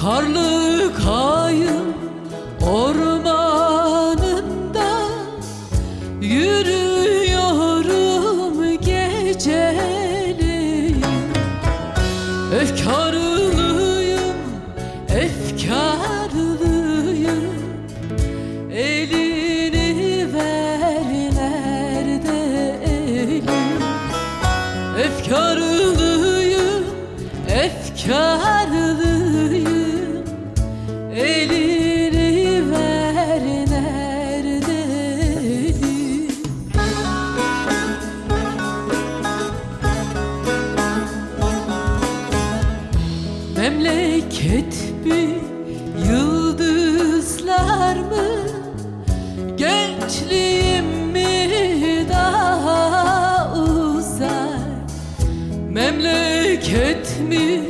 Karlı kayın orada Gençliğim mi daha uzar? Memleket mi,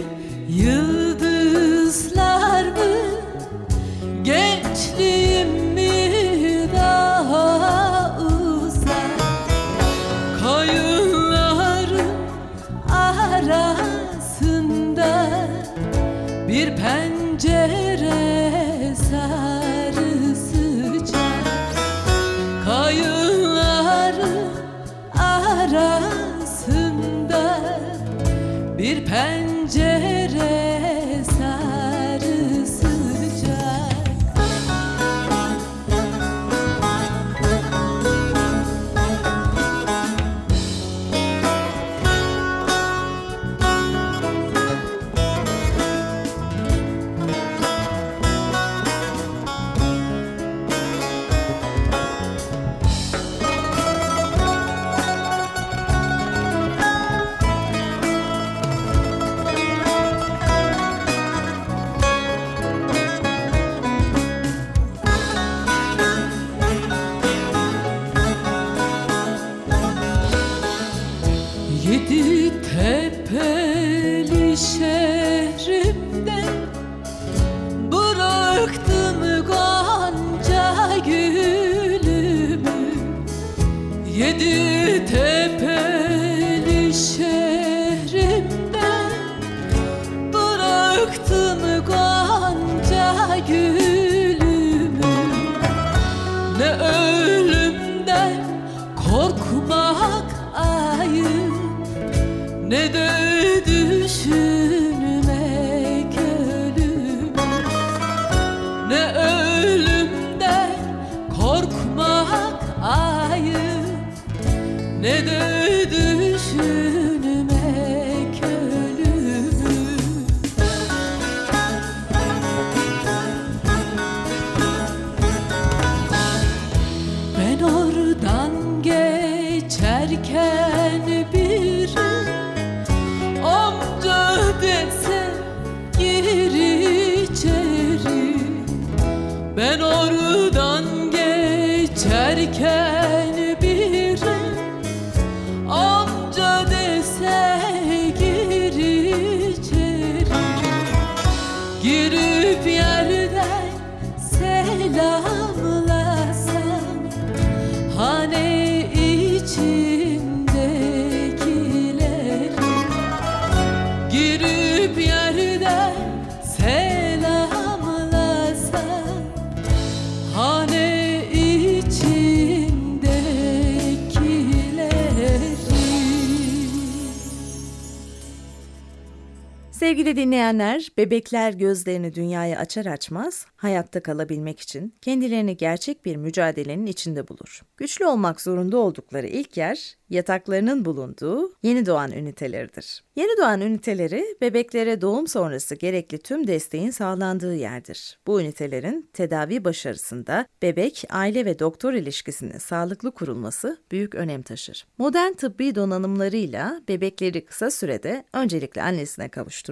Sevgili dinleyenler, bebekler gözlerini dünyaya açar açmaz hayatta kalabilmek için kendilerini gerçek bir mücadelenin içinde bulur. Güçlü olmak zorunda oldukları ilk yer yataklarının bulunduğu yeni doğan üniteleridir. Yeni doğan üniteleri bebeklere doğum sonrası gerekli tüm desteğin sağlandığı yerdir. Bu ünitelerin tedavi başarısında bebek, aile ve doktor ilişkisinin sağlıklı kurulması büyük önem taşır. Modern tıbbi donanımlarıyla bebekleri kısa sürede öncelikle annesine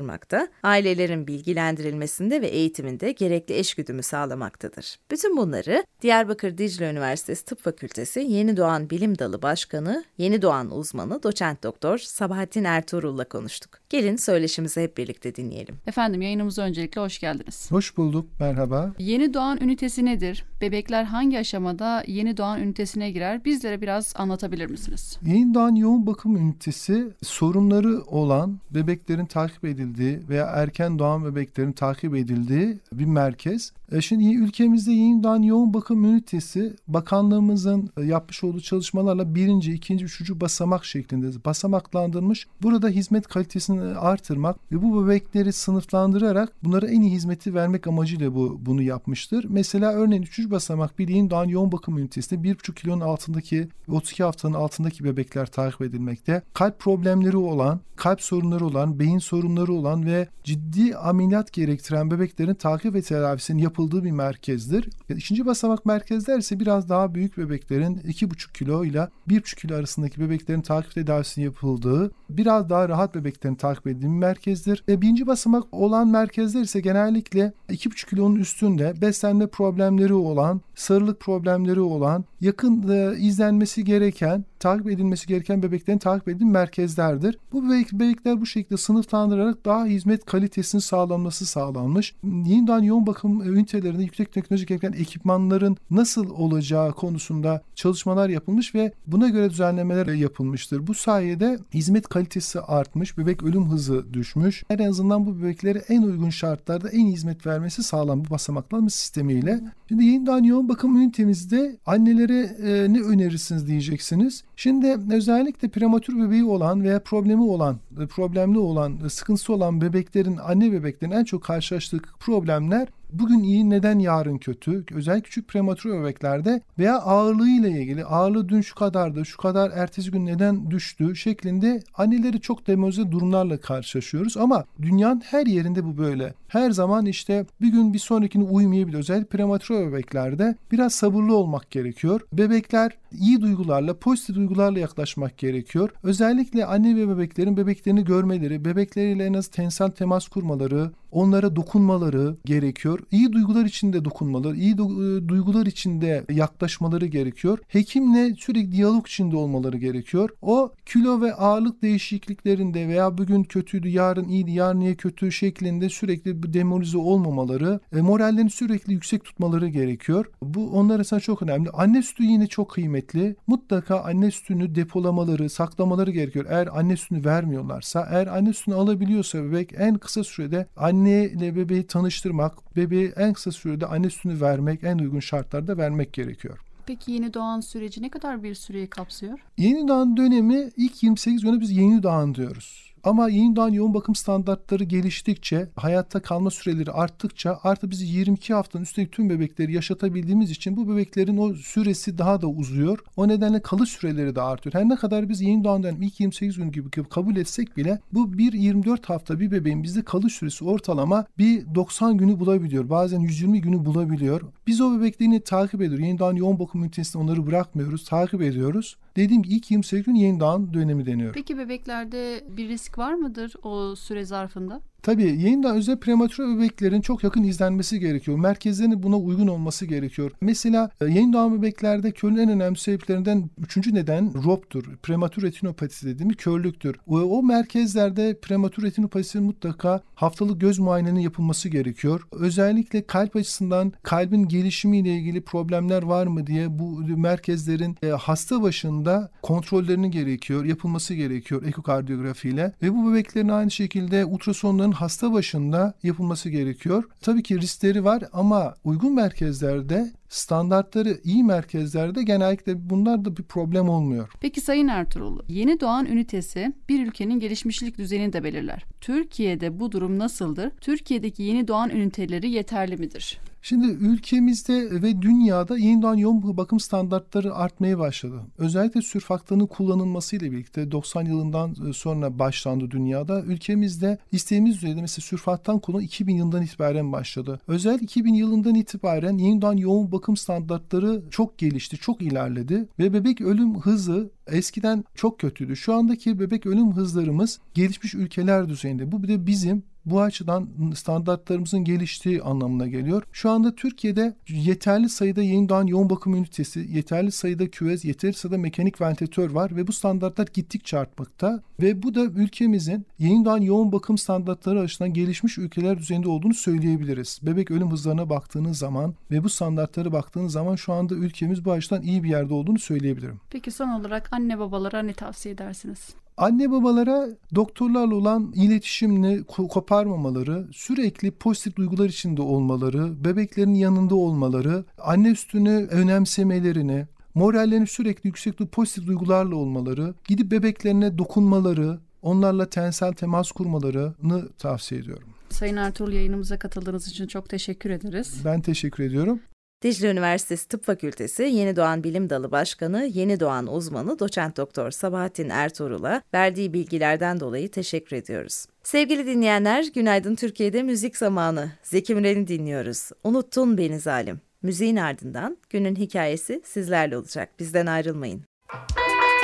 kavuşturmakta, ailelerin bilgilendirilmesinde ve eğitiminde gerekli eşgüdümü sağlamaktadır. Bütün bunları Diyarbakır Dicle Üniversitesi Tıp Fakültesi Yeni Doğan Bilim Dalı Başkanı, Yeni Doğan uzmanı doçent doktor Sabahattin Ertuğrul'la konuştuk. Gelin söyleşimizi hep birlikte dinleyelim. Efendim yayınımıza öncelikle hoş geldiniz. Hoş bulduk, merhaba. Yeni doğan ünitesi nedir? Bebekler hangi aşamada yeni doğan ünitesine girer? Bizlere biraz anlatabilir misiniz? Yeni doğan yoğun bakım ünitesi sorunları olan bebeklerin takip edildiği veya erken doğan bebeklerin takip edildiği bir merkez. E, Şimdi ülkemizde yeniden yoğun bakım ünitesi bakanlığımızın e, yapmış olduğu çalışmalarla birinci, ikinci, üçüncü basamak şeklinde basamaklandırmış. Burada hizmet kalitesini artırmak ve bu bebekleri sınıflandırarak bunlara en iyi hizmeti vermek amacıyla bu bunu yapmıştır. Mesela örneğin üçüncü basamak bir yeniden yoğun bakım ünitesinde 1,5 kilonun altındaki ve 32 haftanın altındaki bebekler takip edilmekte. Kalp problemleri olan, kalp sorunları olan, beyin sorunları olan ve ciddi ameliyat gerektiren bebeklerin takip ve tedavisinin yapıldığı bir merkezdir. İkinci basamak merkezler ise biraz daha büyük bebeklerin 2,5 kilo ile 1,5 kilo arasındaki bebeklerin takip tedavisinin yapıldığı, biraz daha rahat bebeklerin takip edildiği bir merkezdir. Ve birinci basamak olan merkezler ise genellikle 2,5 kilonun üstünde beslenme problemleri olan, sarılık problemleri olan, yakın e, izlenmesi gereken, takip edilmesi gereken bebeklerin takip edildiği merkezlerdir. Bu bebek, bebekler bu şekilde sınıflandırarak daha hizmet kalitesinin sağlanması sağlanmış. Yeniden yoğun bakım ünitelerinde yüksek teknolojik gereken ekipmanların nasıl olacağı konusunda çalışmalar yapılmış ve buna göre düzenlemeler yapılmıştır. Bu sayede hizmet kalitesi artmış, bebek ölüm hızı düşmüş. En azından bu bebeklere en uygun şartlarda en hizmet vermesi sağlan bu basamaklanma sistemiyle. Şimdi yeniden yoğun bakım ünitemizde annelere e, ne önerirsiniz diyeceksiniz. Şimdi özellikle prematür bebeği olan veya problemi olan, problemli olan, sıkıntısı olan bebeklerin, anne bebeklerin en çok karşılaştığı problemler bugün iyi neden yarın kötü? Özellikle küçük prematür bebeklerde veya ağırlığıyla ilgili ağırlığı dün şu kadardı, şu kadar ertesi gün neden düştü şeklinde anneleri çok demoralize durumlarla karşılaşıyoruz ama dünyanın her yerinde bu böyle. Her zaman işte bir gün bir sonrakine uymayabilir. Özellikle prematür bebeklerde biraz sabırlı olmak gerekiyor. Bebekler iyi duygularla, pozitif duygularla yaklaşmak gerekiyor. Özellikle anne ve bebeklerin bebeklerini görmeleri, bebekleriyle en az tensel temas kurmaları, onlara dokunmaları gerekiyor. İyi duygular içinde dokunmaları, iyi du- duygular içinde yaklaşmaları gerekiyor. Hekimle sürekli diyalog içinde olmaları gerekiyor. O kilo ve ağırlık değişikliklerinde veya bugün kötüydü, yarın iyiydi, yarın niye kötü şeklinde sürekli demoralize olmamaları, e, morallerini sürekli yüksek tutmaları gerekiyor. Bu onlar arasında çok önemli. Anne sütü yine çok kıymetli. Mutlaka anne sütünü depolamaları, saklamaları gerekiyor. Eğer anne sütünü vermiyorlarsa, eğer anne sütünü alabiliyorsa bebek en kısa sürede anne ile bebeği tanıştırmak, bebeği en kısa sürede anne sütünü vermek, en uygun şartlarda vermek gerekiyor. Peki yeni doğan süreci ne kadar bir süreyi kapsıyor? Yeni doğan dönemi ilk 28 güne biz yeni doğan diyoruz. Ama yeni doğan yoğun bakım standartları geliştikçe, hayatta kalma süreleri arttıkça artık biz 22 haftanın üstteki tüm bebekleri yaşatabildiğimiz için bu bebeklerin o süresi daha da uzuyor. O nedenle kalış süreleri de artıyor. Her ne kadar biz yeni doğan dönem ilk 28 gün gibi kabul etsek bile bu bir 24 hafta bir bebeğin bizde kalış süresi ortalama bir 90 günü bulabiliyor. Bazen 120 günü bulabiliyor. Biz o bebeklerini takip ediyoruz. Yeni doğan yoğun bakım ünitesinde onları bırakmıyoruz, takip ediyoruz. Dediğim gibi ilk 28 gün yeni doğan dönemi deniyor. Peki bebeklerde bir risk var mıdır o süre zarfında? Tabii yeniden özel prematür bebeklerin çok yakın izlenmesi gerekiyor. Merkezlerin buna uygun olması gerekiyor. Mesela e, yeni doğan bebeklerde körlüğün en önemli sebeplerinden üçüncü neden ROP'tur. Prematür retinopatisi dediğimiz körlüktür. O, o merkezlerde prematür retinopatisi mutlaka haftalık göz muayenenin yapılması gerekiyor. Özellikle kalp açısından kalbin gelişimiyle ilgili problemler var mı diye bu merkezlerin e, hasta başında kontrollerinin gerekiyor, yapılması gerekiyor ekokardiyografiyle ve bu bebeklerin aynı şekilde ultrasonların hasta başında yapılması gerekiyor. Tabii ki riskleri var ama uygun merkezlerde standartları iyi merkezlerde genellikle bunlarda bir problem olmuyor. Peki Sayın Ertuğrul, yeni doğan ünitesi bir ülkenin gelişmişlik düzeyini de belirler. Türkiye'de bu durum nasıldır? Türkiye'deki yeni doğan üniteleri yeterli midir? Şimdi ülkemizde ve dünyada yeniden yoğun bakım standartları artmaya başladı. Özellikle sürfaktanın kullanılmasıyla birlikte 90 yılından sonra başlandı dünyada. Ülkemizde isteğimiz düzeyde mesela sürfaktan kullanımı 2000 yılından itibaren başladı. Özellikle 2000 yılından itibaren yeniden yoğun bakım standartları çok gelişti, çok ilerledi ve bebek ölüm hızı eskiden çok kötüydü. Şu andaki bebek ölüm hızlarımız gelişmiş ülkeler düzeyinde. Bu bir de bizim bu açıdan standartlarımızın geliştiği anlamına geliyor. Şu anda Türkiye'de yeterli sayıda yeniden yoğun bakım ünitesi, yeterli sayıda küvez, yeterli sayıda mekanik ventilatör var ve bu standartlar gittikçe artmakta. Ve bu da ülkemizin yeniden yoğun bakım standartları açısından gelişmiş ülkeler düzeyinde olduğunu söyleyebiliriz. Bebek ölüm hızlarına baktığınız zaman ve bu standartlara baktığınız zaman şu anda ülkemiz bu açıdan iyi bir yerde olduğunu söyleyebilirim. Peki son olarak anne babalara ne tavsiye edersiniz? Anne babalara doktorlarla olan iletişimini ko- koparmamaları, sürekli pozitif duygular içinde olmaları, bebeklerin yanında olmaları, anne üstünü önemsemelerini, morallerini sürekli yüksek pozitif duygularla olmaları, gidip bebeklerine dokunmaları, onlarla tensel temas kurmalarını tavsiye ediyorum. Sayın Ertuğrul yayınımıza katıldığınız için çok teşekkür ederiz. Ben teşekkür ediyorum. Dicle Üniversitesi Tıp Fakültesi Yeni Doğan Bilim Dalı Başkanı, Yeni Doğan uzmanı Doçent Doktor Sabahattin Ertuğrul'a verdiği bilgilerden dolayı teşekkür ediyoruz. Sevgili dinleyenler, Günaydın Türkiye'de müzik zamanı. Zeki Müren'i dinliyoruz. Unuttun beni zalim. Müziğin ardından günün hikayesi sizlerle olacak. Bizden ayrılmayın.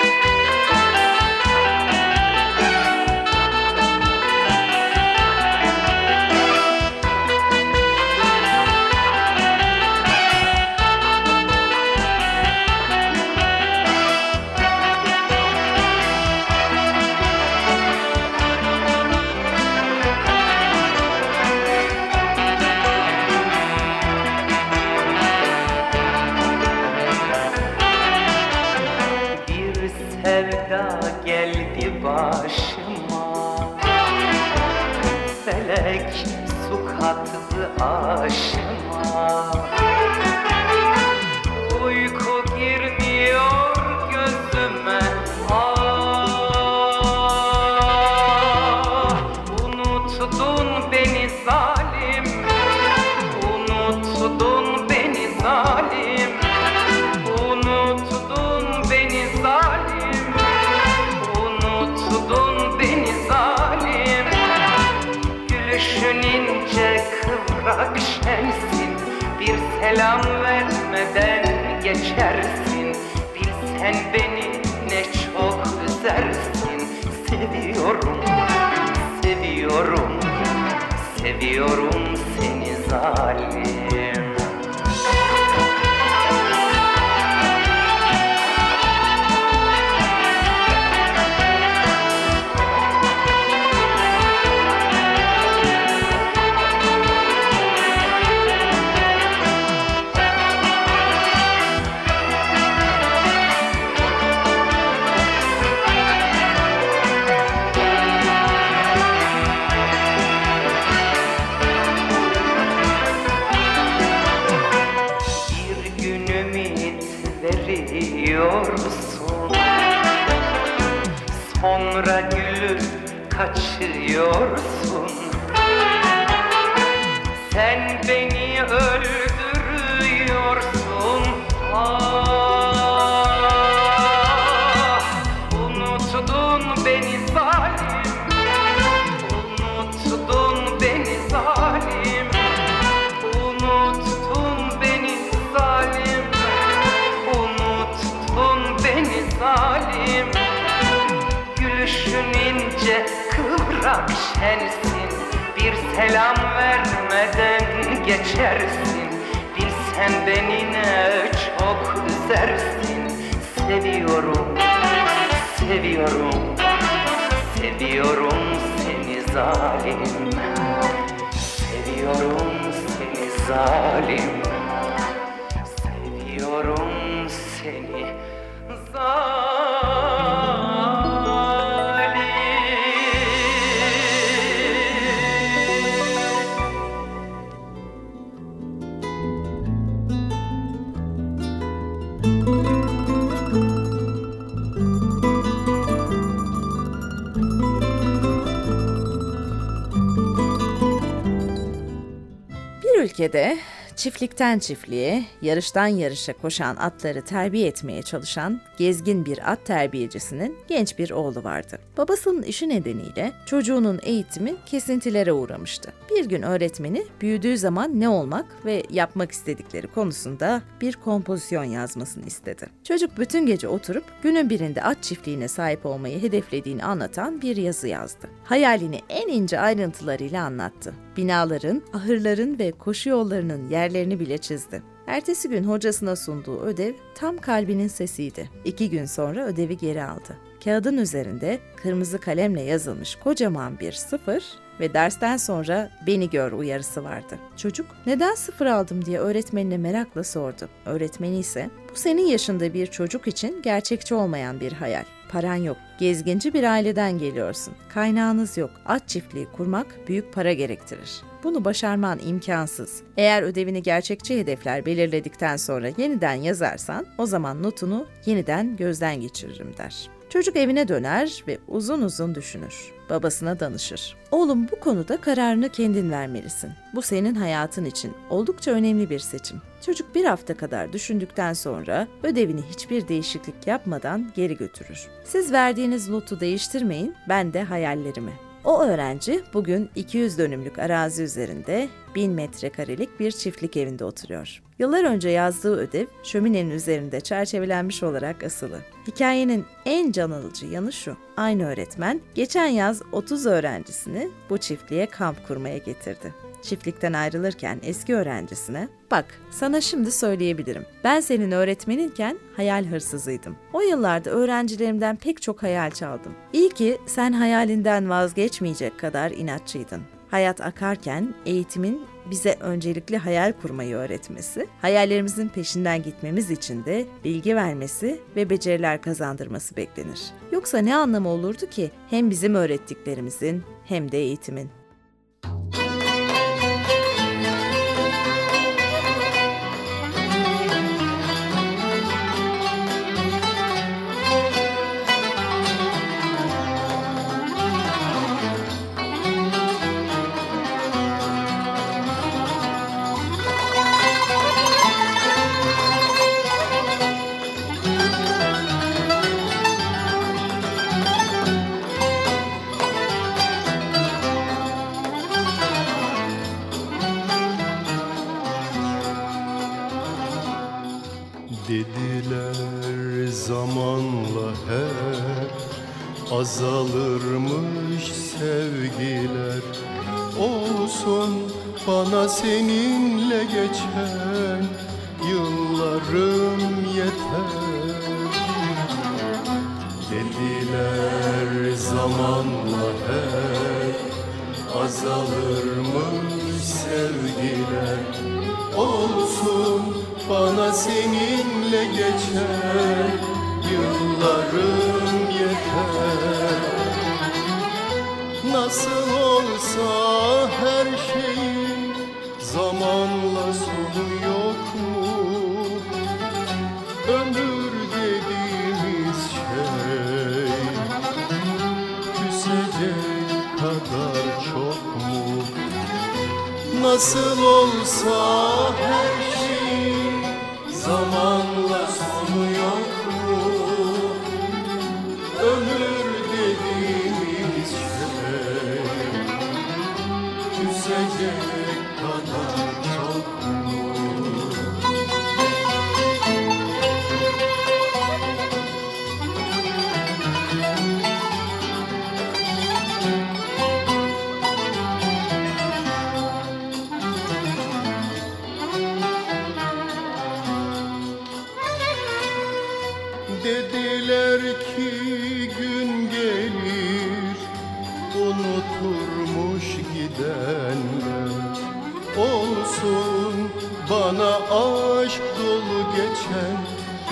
Bir selam vermeden geçersin. Bilsen beni ne çok üzersin Seviyorum, seviyorum. Seviyorum seni zalim selam vermeden geçersin. Bilsen beni ne çok üzersin. Seviyorum, seviyorum Seviyorum seni zalim. Seviyorum seni zalim. Seviyorum seni zalim Bir ülkede çiftlikten çiftliğe, yarıştan yarışa koşan atları terbiye etmeye çalışan gezgin bir at terbiyecisinin genç bir oğlu vardı. Babasının işi nedeniyle çocuğunun eğitimi kesintilere uğramıştı. Bir gün öğretmeni büyüdüğü zaman ne olmak ve yapmak istedikleri konusunda bir kompozisyon yazmasını istedi. Çocuk bütün gece oturup günün birinde at çiftliğine sahip olmayı hedeflediğini anlatan bir yazı yazdı. Hayalini en ince ayrıntılarıyla anlattı. Binaların, ahırların ve koşu yollarının yerlerini bile çizdi. Ertesi gün hocasına sunduğu ödev tam kalbinin sesiydi. İki gün sonra ödevi geri aldı. Kağıdın üzerinde kırmızı kalemle yazılmış kocaman bir sıfır ve dersten sonra beni gör uyarısı vardı. Çocuk neden sıfır aldım diye öğretmenine merakla sordu. Öğretmeni ise bu senin yaşında bir çocuk için gerçekçi olmayan bir hayal. Paran yok. Gezginci bir aileden geliyorsun. Kaynağınız yok. At çiftliği kurmak büyük para gerektirir. Bunu başarman imkansız. Eğer ödevini gerçekçi hedefler belirledikten sonra yeniden yazarsan o zaman notunu yeniden gözden geçiririm der. Çocuk evine döner ve uzun uzun düşünür. Babasına danışır. Oğlum bu konuda kararını kendin vermelisin. Bu senin hayatın için oldukça önemli bir seçim. Çocuk bir hafta kadar düşündükten sonra ödevini hiçbir değişiklik yapmadan geri götürür. Siz verdiğiniz notu değiştirmeyin, ben de hayallerimi. O öğrenci bugün 200 dönümlük arazi üzerinde 1000 metrekarelik bir çiftlik evinde oturuyor. Yıllar önce yazdığı ödev şöminenin üzerinde çerçevelenmiş olarak asılı. Hikayenin en can alıcı yanı şu. Aynı öğretmen geçen yaz 30 öğrencisini bu çiftliğe kamp kurmaya getirdi. Çiftlikten ayrılırken eski öğrencisine "Bak, sana şimdi söyleyebilirim. Ben senin öğretmeninken hayal hırsızıydım. O yıllarda öğrencilerimden pek çok hayal çaldım. İyi ki sen hayalinden vazgeçmeyecek kadar inatçıydın. Hayat akarken eğitimin bize öncelikli hayal kurmayı öğretmesi, hayallerimizin peşinden gitmemiz için de bilgi vermesi ve beceriler kazandırması beklenir. Yoksa ne anlamı olurdu ki hem bizim öğrettiklerimizin hem de eğitimin? Bana seninle geçen yıllarım yeter. Dediler zamanla hep azalırmış sevgiler? Olsun bana seninle geçen yıllarım yeter. Nasıl olsa her şeyin zamanla sonu yok mu? Ömür dediğimiz şey küsecek kadar çok mu? Nasıl olsa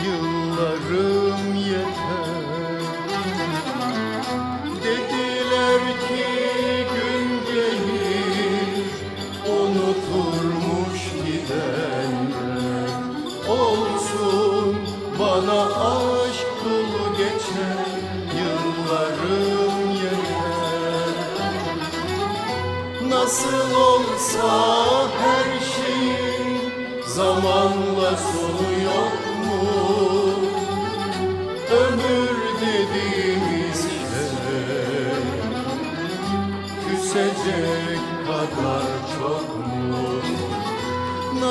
yıllarım yeter. Dediler ki gün gelir unuturmuş gidenler. Olsun bana aşk dolu geçen yıllarım yeter. Nasıl olsa her şeyin zamanla sonu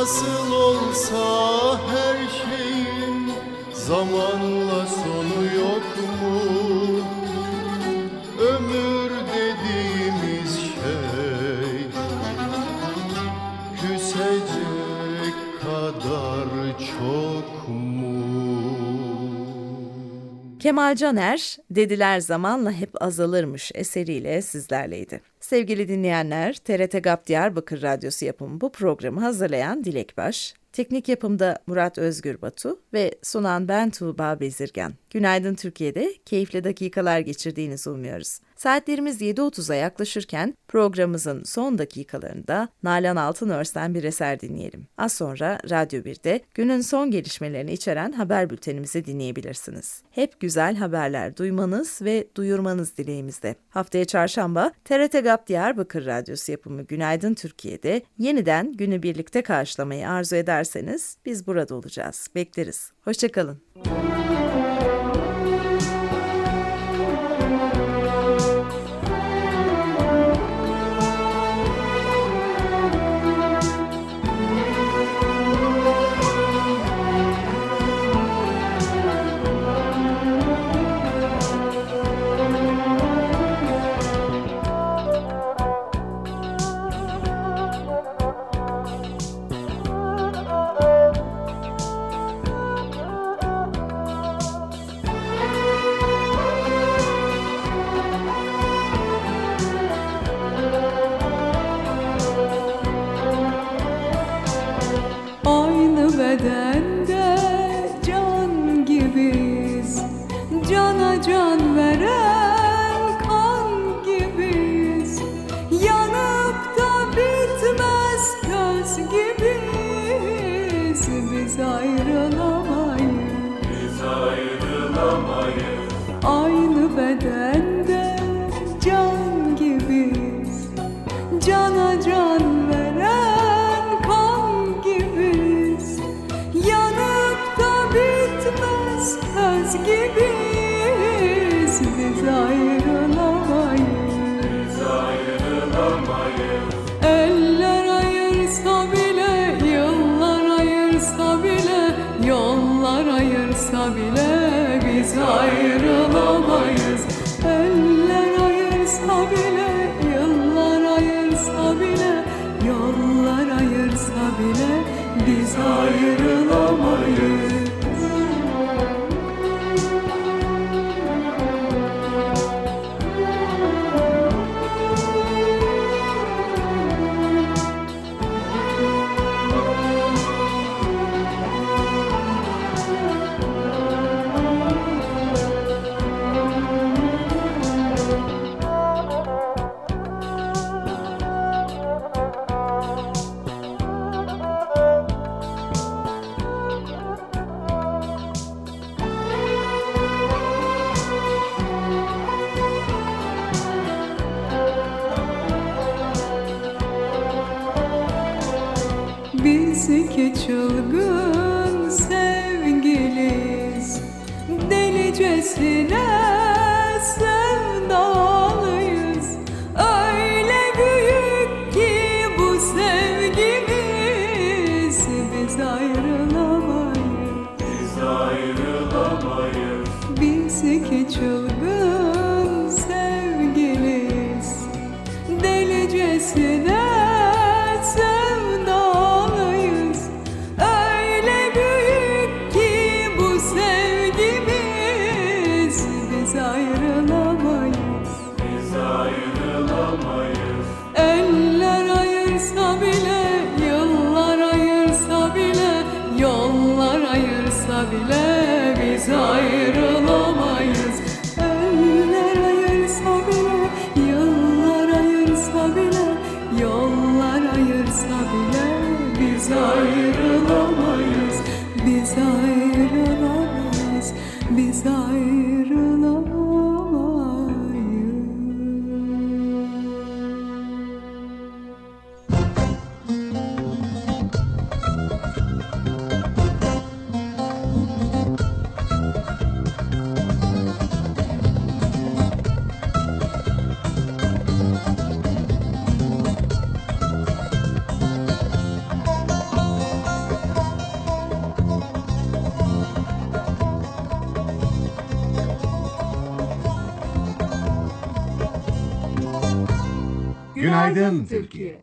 Nasıl olsa her şeyin zamanla sonu yok mu? Ömür dediğimiz şey küsecek kadar çok mu? Kemal Caner, Dediler Zamanla Hep Azalırmış eseriyle sizlerleydi. Sevgili dinleyenler, TRT GAP Diyarbakır Radyosu yapımı bu programı hazırlayan Dilek Baş, Teknik yapımda Murat Özgür Batu ve sunan ben Tuğba Bezirgen. Günaydın Türkiye'de keyifli dakikalar geçirdiğinizi umuyoruz. Saatlerimiz 7.30'a yaklaşırken programımızın son dakikalarında Nalan Altınörs'ten bir eser dinleyelim. Az sonra Radyo 1'de günün son gelişmelerini içeren haber bültenimizi dinleyebilirsiniz. Hep güzel haberler duymanız ve duyurmanız dileğimizde. Haftaya çarşamba TRT GAP Diyarbakır Radyosu yapımı Günaydın Türkiye'de yeniden günü birlikte karşılamayı arzu ederseniz biz burada olacağız. Bekleriz. Hoşçakalın. Aynı Yollar ayırsa bile biz ayrılamayız. Eller ayırsa bile, yıllar ayırsa bile Yollar ayırsa bile biz ayrılamayız iki çılgın sevgiliyiz Delicesine Biz Günaydın Türkiye.